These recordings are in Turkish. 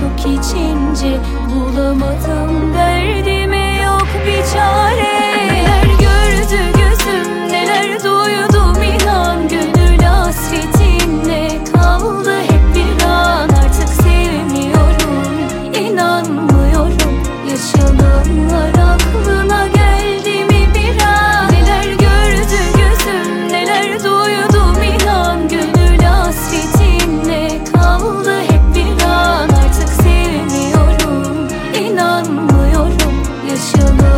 çok içince bulamadım derdi.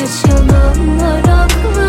Yaşananlar aklı